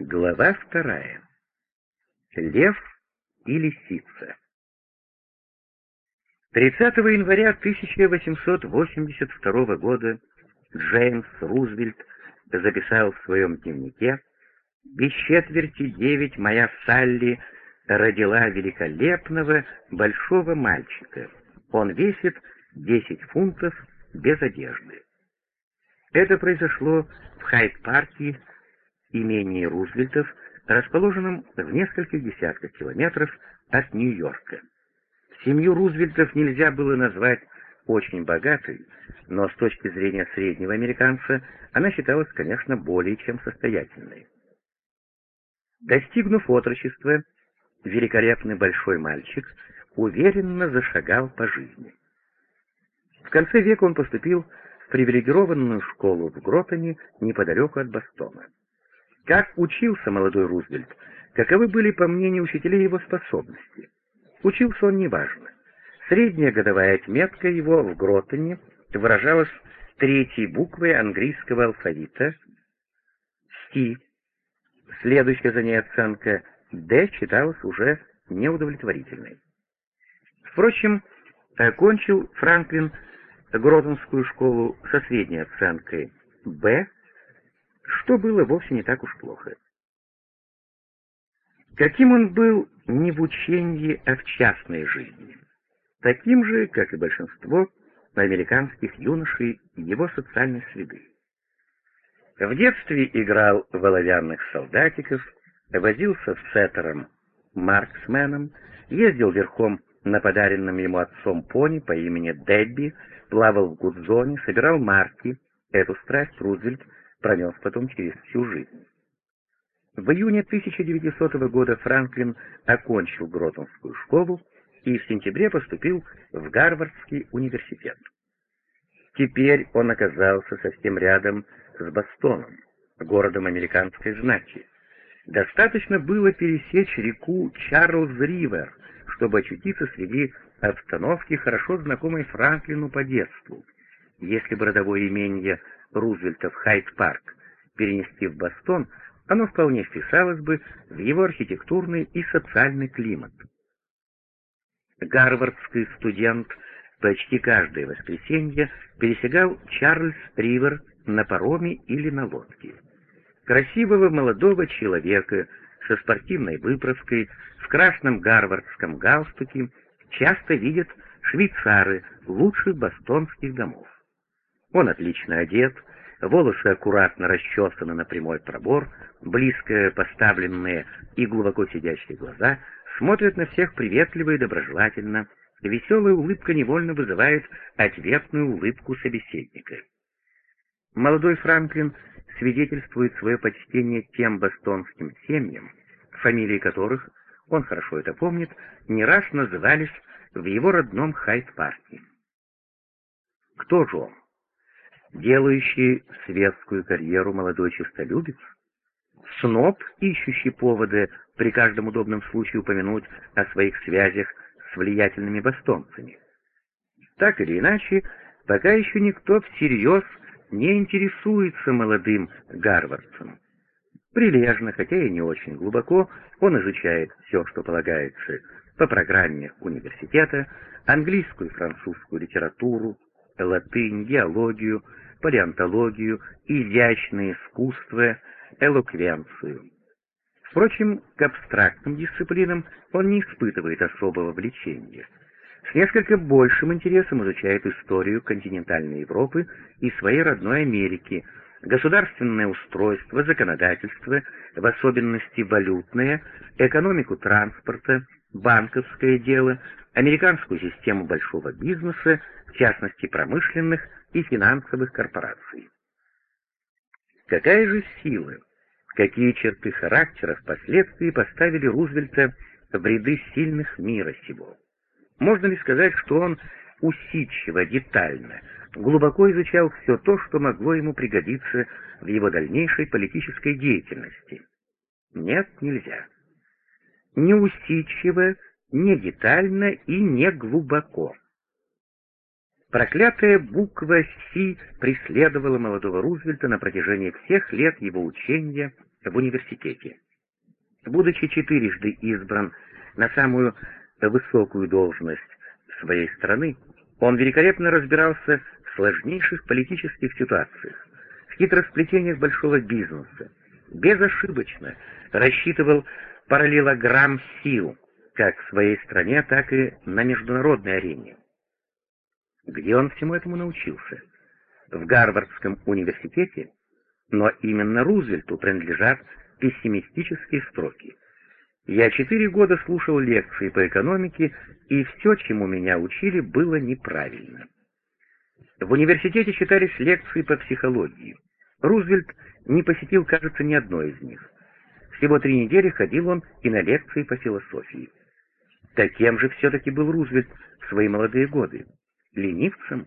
Глава вторая. Лев и лисица. 30 января 1882 года Джеймс Рузвельт записал в своем дневнике «Без четверти девять моя Салли родила великолепного большого мальчика. Он весит 10 фунтов без одежды». Это произошло в Хайд-парке имении Рузвельтов, расположенном в нескольких десятках километров от Нью-Йорка. Семью Рузвельтов нельзя было назвать очень богатой, но с точки зрения среднего американца она считалась, конечно, более чем состоятельной. Достигнув отрочества, великолепный большой мальчик уверенно зашагал по жизни. В конце века он поступил в привилегированную школу в Гротоне неподалеку от Бостона. Как учился молодой Рузвельт? Каковы были, по мнению учителей, его способности? Учился он неважно. Средняя годовая отметка его в Гротоне выражалась третьей буквой английского алфавита «Сти». Следующая за ней оценка «Д» считалась уже неудовлетворительной. Впрочем, окончил Франклин Гротонскую школу со средней оценкой «Б», что было вовсе не так уж плохо. Каким он был не в учении, а в частной жизни. Таким же, как и большинство американских юношей его социальной среды. В детстве играл в оловянных солдатиков, возился с сеттером Марксменом, ездил верхом на подаренном ему отцом пони по имени Дебби, плавал в гудзоне, собирал марки. Эту страсть Рузвельт пронес потом через всю жизнь. В июне 1900 года Франклин окончил Гротонскую школу и в сентябре поступил в Гарвардский университет. Теперь он оказался совсем рядом с Бостоном, городом американской знати. Достаточно было пересечь реку Чарльз-Ривер, чтобы очутиться среди обстановки, хорошо знакомой Франклину по детству. Если бы родовое имение Рузвельта в Хайт-парк перенести в Бостон, оно вполне вписалось бы в его архитектурный и социальный климат. Гарвардский студент почти каждое воскресенье пересекал Чарльз-Ривер на пароме или на лодке. Красивого молодого человека со спортивной выправкой, в красном гарвардском галстуке часто видят швейцары лучших бостонских домов. Он отлично одет, волосы аккуратно расчесаны на прямой пробор, близко поставленные и глубоко сидящие глаза смотрят на всех приветливо и доброжелательно, веселая улыбка невольно вызывает ответную улыбку собеседника. Молодой Франклин свидетельствует свое почтение тем бостонским семьям, фамилии которых, он хорошо это помнит, не раз назывались в его родном Хайт-парке. Кто же он? Делающий светскую карьеру молодой честолюбец, сноб, ищущий поводы при каждом удобном случае упомянуть о своих связях с влиятельными бостонцами. Так или иначе, пока еще никто всерьез не интересуется молодым гарвардцем. Прилежно, хотя и не очень глубоко, он изучает все, что полагается по программе университета, английскую и французскую литературу, латынь, геологию, палеонтологию, изящное искусство, элоквенцию. Впрочем, к абстрактным дисциплинам он не испытывает особого влечения. С несколько большим интересом изучает историю континентальной Европы и своей родной Америки, государственное устройство, законодательство, в особенности валютное, экономику транспорта, банковское дело, американскую систему большого бизнеса, в частности промышленных и финансовых корпораций. Какая же сила, какие черты характера впоследствии поставили Рузвельта в ряды сильных мира сего? Можно ли сказать, что он усидчиво, детально, глубоко изучал все то, что могло ему пригодиться в его дальнейшей политической деятельности? Нет, нельзя. Не усидчиво, не детально и не глубоко. Проклятая буква «Си» преследовала молодого Рузвельта на протяжении всех лет его учения в университете. Будучи четырежды избран на самую высокую должность своей страны, он великолепно разбирался в сложнейших политических ситуациях, в хитросплетениях большого бизнеса, безошибочно рассчитывал параллелограмм сил, как в своей стране, так и на международной арене. Где он всему этому научился? В Гарвардском университете? Но именно Рузвельту принадлежат пессимистические строки. Я четыре года слушал лекции по экономике, и все, чему меня учили, было неправильно. В университете читались лекции по психологии. Рузвельт не посетил, кажется, ни одной из них. Всего три недели ходил он и на лекции по философии. Таким же все-таки был Рузвельт в свои молодые годы. Ленивцем,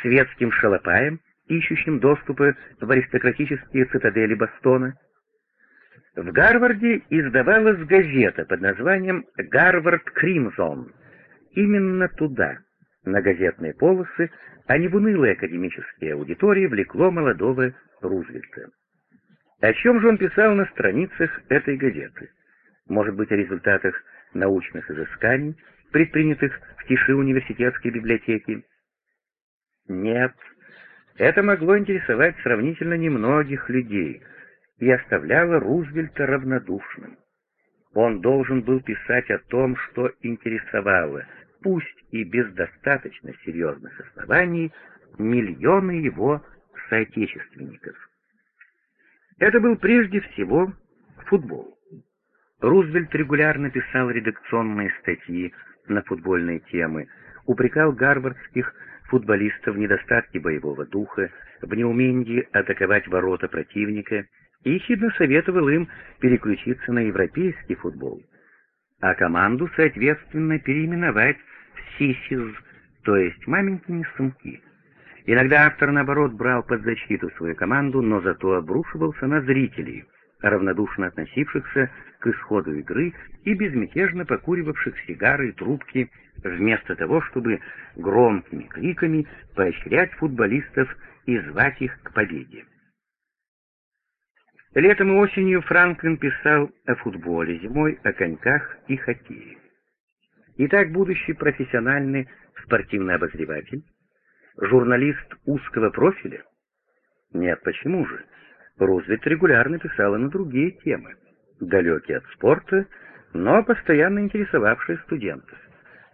светским шалопаем, ищущим доступа в аристократические цитадели Бостона. В Гарварде издавалась газета под названием «Гарвард Кримзон». Именно туда, на газетные полосы, а не в унылые академические аудитории, влекло молодого Рузвельта. О чем же он писал на страницах этой газеты? Может быть, о результатах научных изысканий, предпринятых в тиши университетской библиотеки? Нет, это могло интересовать сравнительно немногих людей и оставляло Рузвельта равнодушным. Он должен был писать о том, что интересовало, пусть и без достаточно серьезных оснований, миллионы его соотечественников. Это был прежде всего футбол. Рузвельт регулярно писал редакционные статьи на футбольные темы, упрекал гарвардских футболистов в недостатке боевого духа, в неумении атаковать ворота противника и ехидно советовал им переключиться на европейский футбол, а команду, соответственно, переименовать в «Сисиз», то есть «маменькины сумки». Иногда автор, наоборот, брал под защиту свою команду, но зато обрушивался на зрителей, равнодушно относившихся к исходу игры и безмятежно покуривавших сигары и трубки, вместо того, чтобы громкими криками поощрять футболистов и звать их к победе. Летом и осенью Франклин писал о футболе, зимой о коньках и хоккее. Итак, будущий профессиональный спортивный обозреватель Журналист узкого профиля? Нет, почему же? Рузвельт регулярно писала на другие темы, далекие от спорта, но постоянно интересовавшие студентов.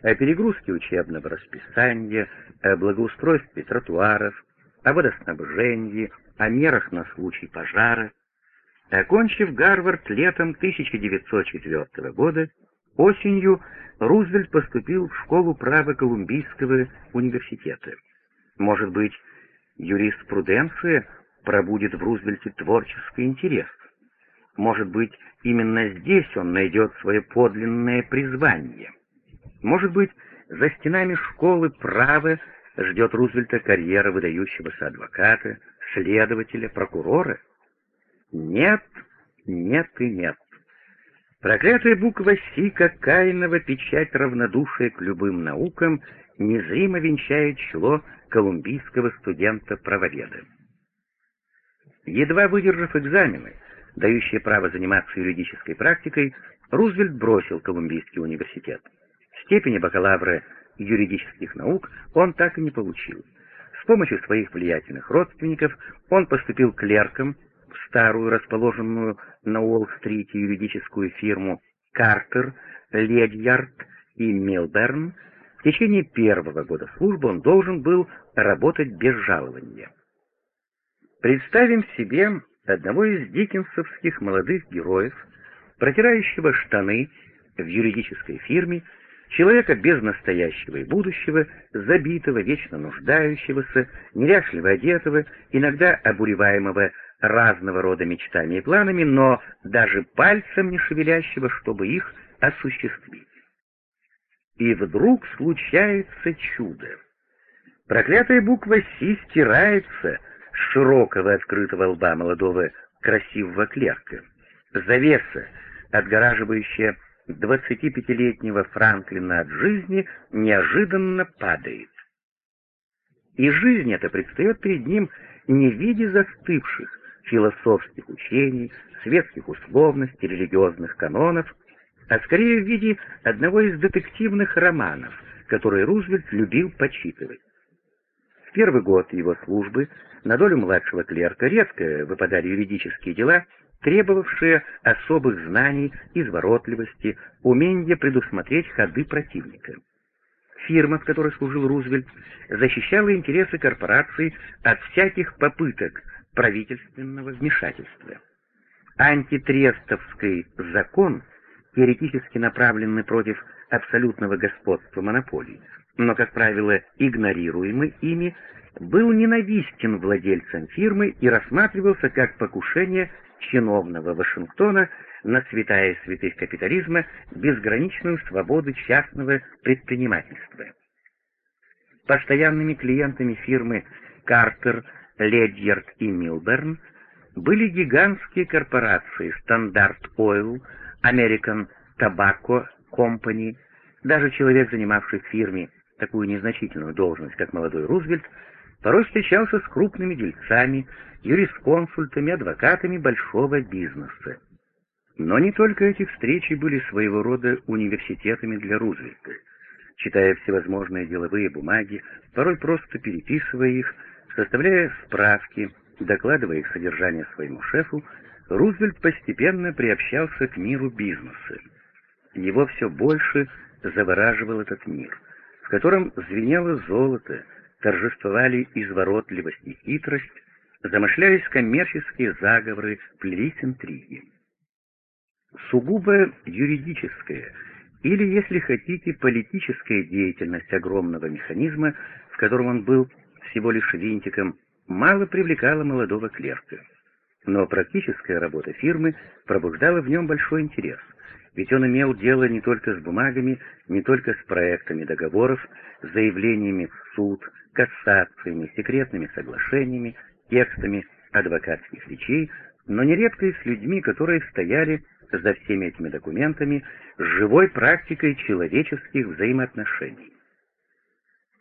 О перегрузке учебного расписания, о благоустройстве тротуаров, о водоснабжении, о мерах на случай пожара. Окончив Гарвард летом 1904 года, осенью Рузвельт поступил в школу права Колумбийского университета. Может быть, юриспруденция пробудет в Рузвельте творческий интерес. Может быть, именно здесь он найдет свое подлинное призвание. Может быть, за стенами школы права ждет Рузвельта карьера выдающегося адвоката, следователя, прокурора? Нет, нет и нет. Проклятая буква «Си», как Каинова печать равнодушия к любым наукам, незримо венчает чело колумбийского студента-правоведа. Едва выдержав экзамены, дающие право заниматься юридической практикой, Рузвельт бросил Колумбийский университет. Степени бакалавра юридических наук он так и не получил. С помощью своих влиятельных родственников он поступил клерком в старую, расположенную на Уолл-стрите юридическую фирму Картер, Ледьярд и Милберн, в течение первого года службы он должен был работать без жалования. Представим себе одного из диккенсовских молодых героев, протирающего штаны в юридической фирме, человека без настоящего и будущего, забитого, вечно нуждающегося, неряшливо одетого, иногда обуреваемого разного рода мечтами и планами, но даже пальцем не шевелящего, чтобы их осуществить. И вдруг случается чудо. Проклятая буква «Си» стирается широкого открытого лба молодого красивого клерка. Завеса, отгораживающая 25-летнего Франклина от жизни, неожиданно падает. И жизнь эта предстает перед ним не в виде застывших философских учений, светских условностей, религиозных канонов, а скорее в виде одного из детективных романов, которые Рузвельт любил почитывать. Первый год его службы на долю младшего клерка редко выпадали юридические дела, требовавшие особых знаний, изворотливости, умения предусмотреть ходы противника. Фирма, в которой служил Рузвельт, защищала интересы корпораций от всяких попыток правительственного вмешательства. Антитрестовский закон, теоретически направленный против абсолютного господства монополий, но, как правило, игнорируемый ими, был ненавистен владельцам фирмы и рассматривался как покушение чиновного Вашингтона на святая святых капитализма безграничную свободу частного предпринимательства. Постоянными клиентами фирмы Картер, Ледьярд и Милберн были гигантские корпорации Стандарт Oil, American Tobacco Company. Даже человек, занимавший фирме такую незначительную должность, как молодой Рузвельт, порой встречался с крупными дельцами, юрисконсультами, адвокатами большого бизнеса. Но не только эти встречи были своего рода университетами для Рузвельта. Читая всевозможные деловые бумаги, порой просто переписывая их, составляя справки, докладывая их содержание своему шефу, Рузвельт постепенно приобщался к миру бизнеса. Его все больше завораживал этот мир, котором звенело золото, торжествовали изворотливость и хитрость, замышлялись коммерческие заговоры, плелись интриги. Сугубо юридическая или, если хотите, политическая деятельность огромного механизма, в котором он был всего лишь винтиком, мало привлекала молодого клерка. Но практическая работа фирмы пробуждала в нем большой интерес, ведь он имел дело не только с бумагами, не только с проектами договоров, заявлениями в суд, кассациями, секретными соглашениями, текстами адвокатских речей, но нередко и с людьми, которые стояли за всеми этими документами, с живой практикой человеческих взаимоотношений.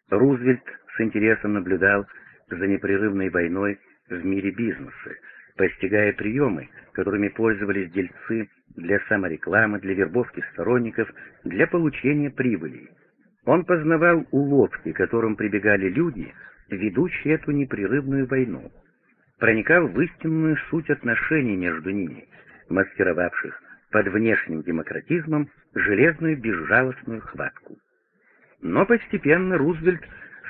Рузвельт с интересом наблюдал за непрерывной войной в мире бизнеса, постигая приемы, которыми пользовались дельцы для саморекламы, для вербовки сторонников, для получения прибыли. Он познавал уловки, к которым прибегали люди, ведущие эту непрерывную войну, проникал в истинную суть отношений между ними, маскировавших под внешним демократизмом железную безжалостную хватку. Но постепенно Рузвельт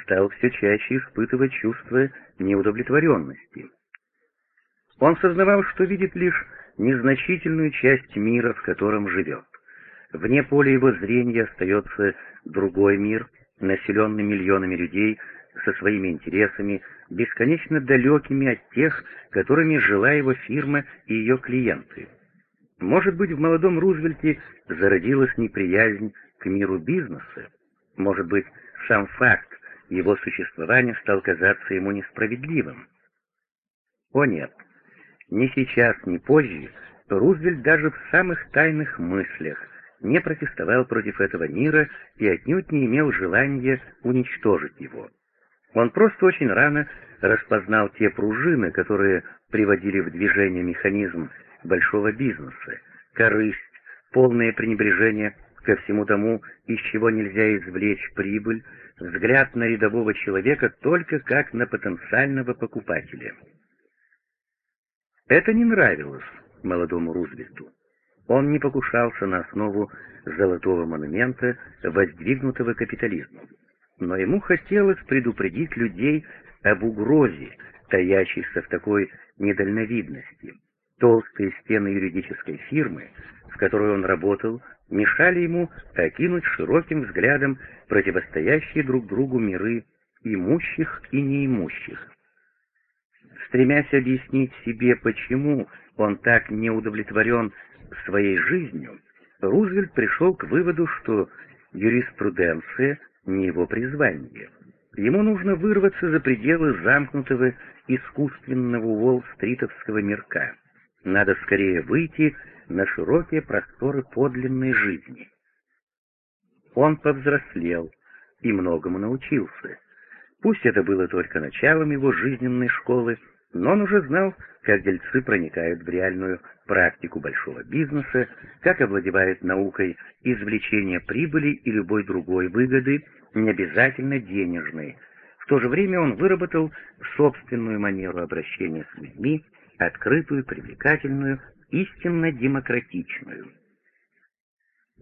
стал все чаще испытывать чувство неудовлетворенности. Он сознавал, что видит лишь незначительную часть мира, в котором живет. Вне поля его зрения остается другой мир, населенный миллионами людей со своими интересами, бесконечно далекими от тех, которыми жила его фирма и ее клиенты. Может быть, в молодом Рузвельте зародилась неприязнь к миру бизнеса. Может быть, сам факт его существования стал казаться ему несправедливым. О нет, ни сейчас, ни позже Рузвельт даже в самых тайных мыслях не протестовал против этого мира и отнюдь не имел желания уничтожить его. Он просто очень рано распознал те пружины, которые приводили в движение механизм большого бизнеса, корысть, полное пренебрежение ко всему тому, из чего нельзя извлечь прибыль, взгляд на рядового человека только как на потенциального покупателя. Это не нравилось молодому Рузвельту. Он не покушался на основу золотого монумента, воздвигнутого капитализмом. Но ему хотелось предупредить людей об угрозе, таящейся в такой недальновидности. Толстые стены юридической фирмы, в которой он работал, мешали ему окинуть широким взглядом противостоящие друг другу миры имущих и неимущих. Стремясь объяснить себе, почему он так не удовлетворен своей жизнью, Рузвельт пришел к выводу, что юриспруденция не его призвание. Ему нужно вырваться за пределы замкнутого искусственного Уолл-стритовского мирка. Надо скорее выйти на широкие просторы подлинной жизни. Он повзрослел и многому научился. Пусть это было только началом его жизненной школы, но он уже знал, как дельцы проникают в реальную практику большого бизнеса, как овладевают наукой извлечения прибыли и любой другой выгоды, не обязательно денежной. В то же время он выработал собственную манеру обращения с людьми, открытую, привлекательную, истинно демократичную.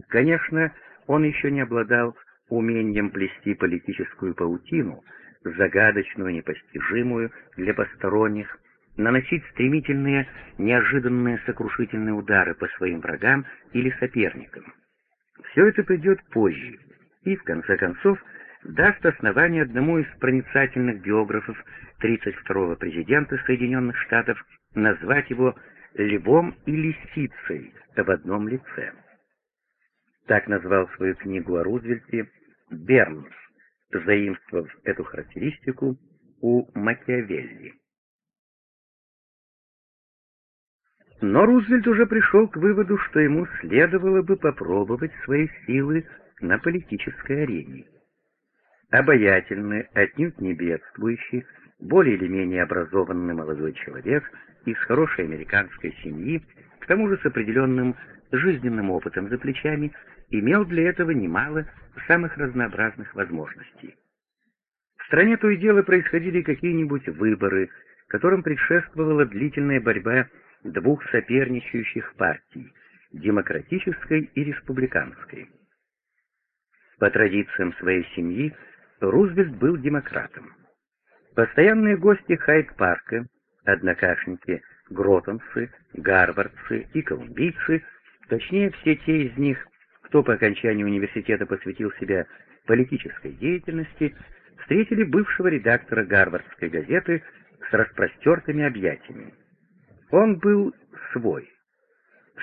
Конечно, он еще не обладал умением плести политическую паутину, загадочную, непостижимую для посторонних, наносить стремительные, неожиданные сокрушительные удары по своим врагам или соперникам. Все это придет позже и, в конце концов, даст основание одному из проницательных биографов 32-го президента Соединенных Штатов назвать его «львом и лисицей» в одном лице. Так назвал свою книгу о Рузвельте Бернс, заимствовав эту характеристику у Макиавелли. Но Рузвельт уже пришел к выводу, что ему следовало бы попробовать свои силы на политической арене. Обаятельный, отнюдь не бедствующий, более или менее образованный молодой человек из хорошей американской семьи, к тому же с определенным жизненным опытом за плечами, имел для этого немало самых разнообразных возможностей. В стране то и дело происходили какие-нибудь выборы, которым предшествовала длительная борьба двух соперничающих партий – демократической и республиканской. По традициям своей семьи Рузвельт был демократом. Постоянные гости Хайд-парка, однокашники Гротонцы, Гарвардцы и колумбийцы, точнее все те из них, кто по окончании университета посвятил себя политической деятельности, встретили бывшего редактора Гарвардской газеты с распростертыми объятиями. Он был свой.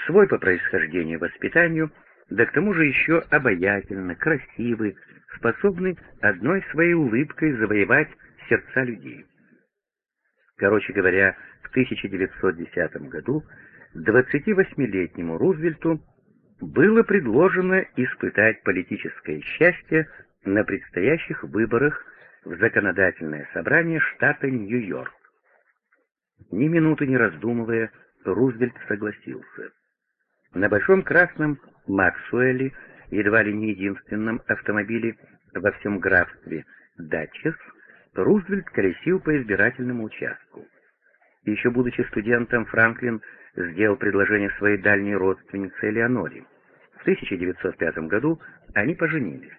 Свой по происхождению и воспитанию, да к тому же еще обаятельно, красивый, способный одной своей улыбкой завоевать сердца людей. Короче говоря, в 1910 году 28-летнему Рузвельту было предложено испытать политическое счастье на предстоящих выборах в законодательное собрание штата Нью-Йорк. Ни минуты не раздумывая, Рузвельт согласился. На большом красном Максуэле, едва ли не единственном автомобиле во всем графстве Датчес, Рузвельт колесил по избирательному участку. Еще будучи студентом, Франклин сделал предложение своей дальней родственнице Элеоноре. В 1905 году они поженились.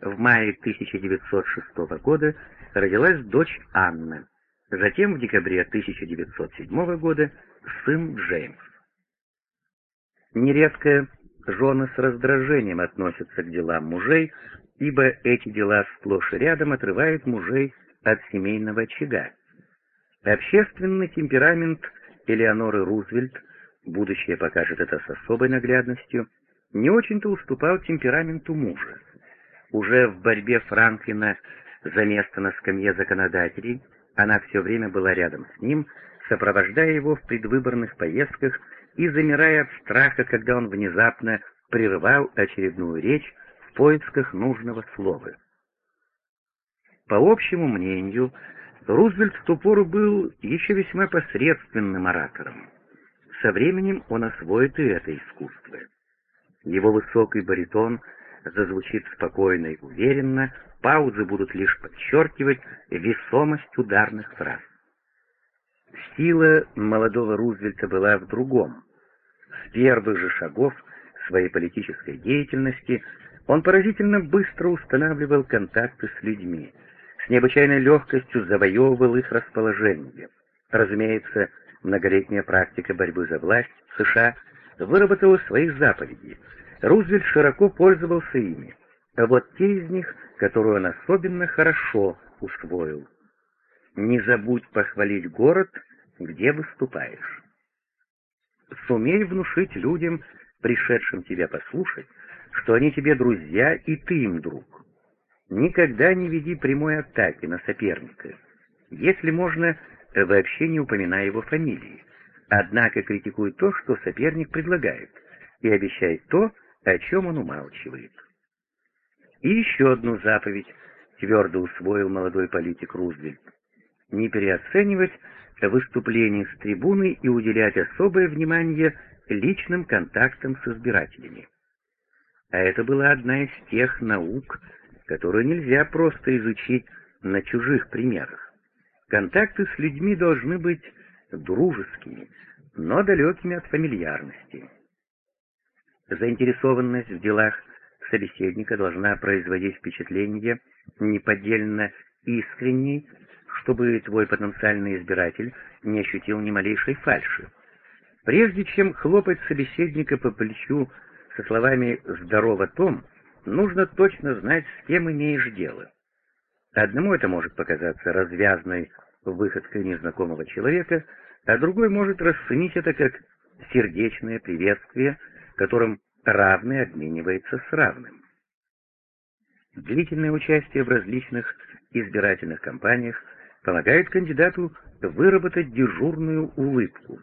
В мае 1906 года родилась дочь Анна. Затем в декабре 1907 года сын Джеймс. Нередко жены с раздражением относятся к делам мужей, ибо эти дела сплошь и рядом отрывают мужей от семейного очага. Общественный темперамент Элеоноры Рузвельт, будущее покажет это с особой наглядностью, не очень-то уступал темпераменту мужа. Уже в борьбе Франклина за место на скамье законодателей она все время была рядом с ним, сопровождая его в предвыборных поездках и замирая от страха, когда он внезапно прерывал очередную речь в поисках нужного слова. По общему мнению, Рузвельт в ту пору был еще весьма посредственным оратором. Со временем он освоит и это искусство. Его высокий баритон зазвучит спокойно и уверенно, паузы будут лишь подчеркивать весомость ударных фраз. Сила молодого Рузвельта была в другом. С первых же шагов своей политической деятельности он поразительно быстро устанавливал контакты с людьми, с необычайной легкостью завоевывал их расположение. Разумеется, многолетняя практика борьбы за власть в США выработала свои заповеди. Рузвельт широко пользовался ими, а вот те из них, которые он особенно хорошо усвоил. Не забудь похвалить город, где выступаешь. Сумей внушить людям, пришедшим тебя послушать, что они тебе друзья и ты им друг. Никогда не веди прямой атаки на соперника. Если можно, вообще не упоминай его фамилии. Однако критикуй то, что соперник предлагает, и обещай то, о чем он умалчивает. И еще одну заповедь твердо усвоил молодой политик Рузвельт. Не переоценивать выступлений с трибуны и уделять особое внимание личным контактам с избирателями. А это была одна из тех наук, которую нельзя просто изучить на чужих примерах. Контакты с людьми должны быть дружескими, но далекими от фамильярности. Заинтересованность в делах собеседника должна производить впечатление неподдельно искренней, чтобы твой потенциальный избиратель не ощутил ни малейшей фальши. Прежде чем хлопать собеседника по плечу со словами «здорово, Том», нужно точно знать, с кем имеешь дело. Одному это может показаться развязной выходкой незнакомого человека, а другой может расценить это как сердечное приветствие, которым равный обменивается с равным. Длительное участие в различных избирательных кампаниях помогает кандидату выработать дежурную улыбку,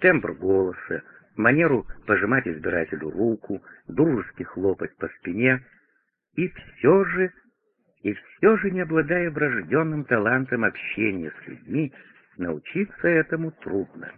тембр голоса, манеру пожимать избирателю руку, дружески хлопать по спине, и все же, и все же, не обладая врожденным талантом общения с людьми, научиться этому трудно.